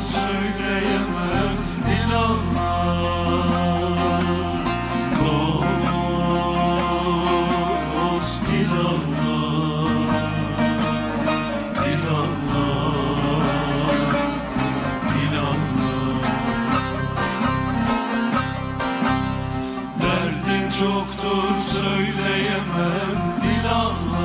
söyleyemem inanma Dost inanma İnanma İnanma Derdim çoktur söyleyemem inanma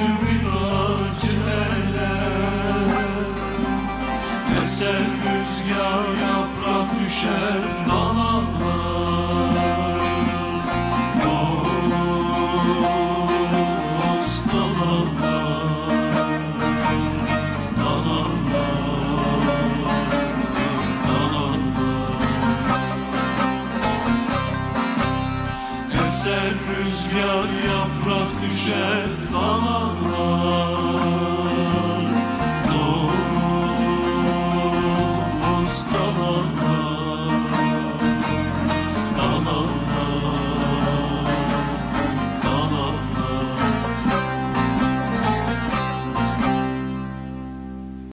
Yüzümün ele Eser rüzgar yaprak düşer dalalar Dost dalalar Dalalar Dalalar Eser rüzgar yaprak düşer dalalar